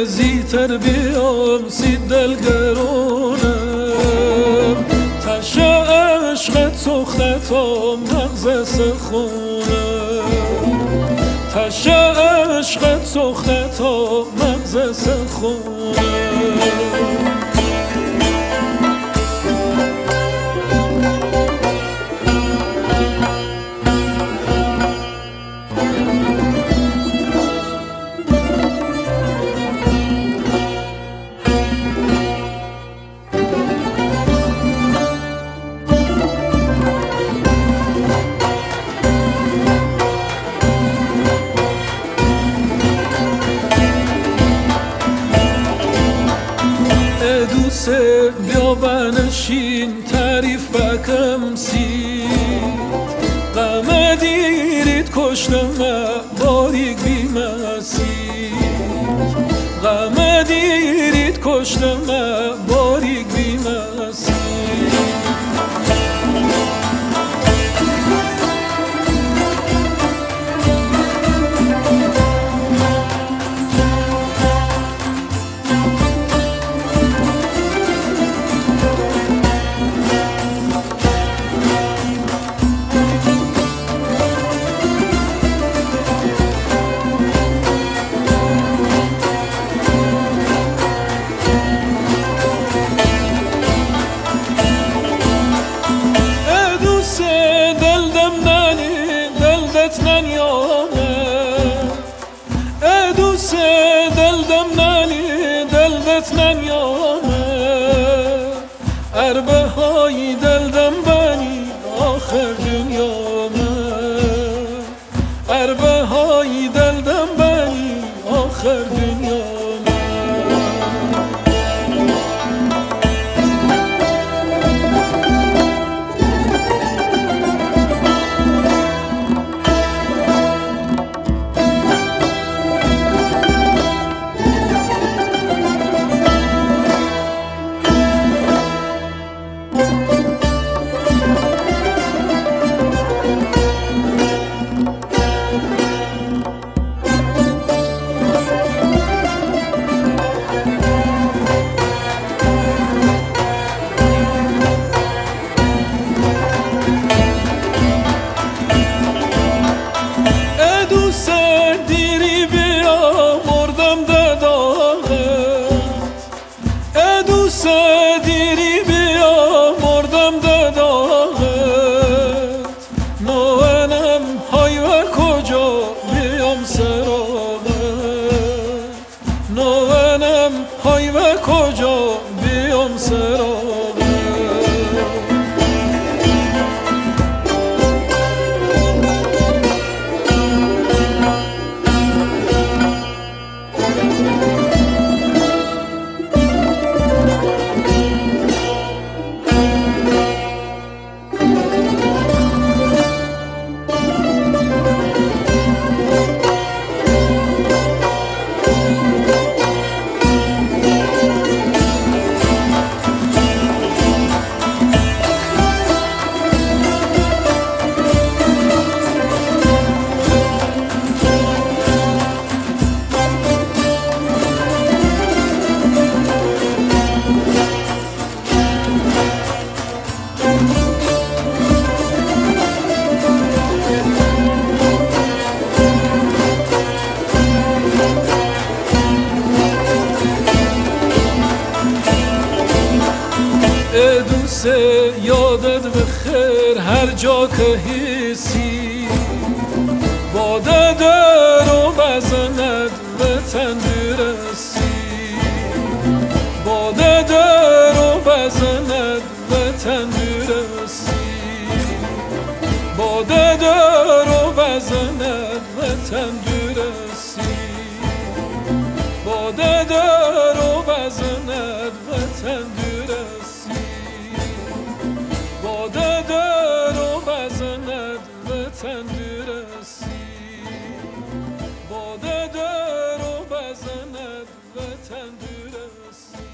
دوست زیتر بیام سی دلگرونم تش عشقت سخته تا مغز سخونم. تش عشقت سخته تا مغز سخونم. بیا بنشین تعریف بکم سی غم دیرید کشتم باریک بیمسی غم دیرید کشتم Affetmen yolunu Biyom hay ve koca biyom sıra. برسه یادت به خیر هر جا که هیسی با در و بزند به تن برسی. با در و بزند به تن برسی. با در و بزند به تن برسی. با در و بزند به تن devleten düresin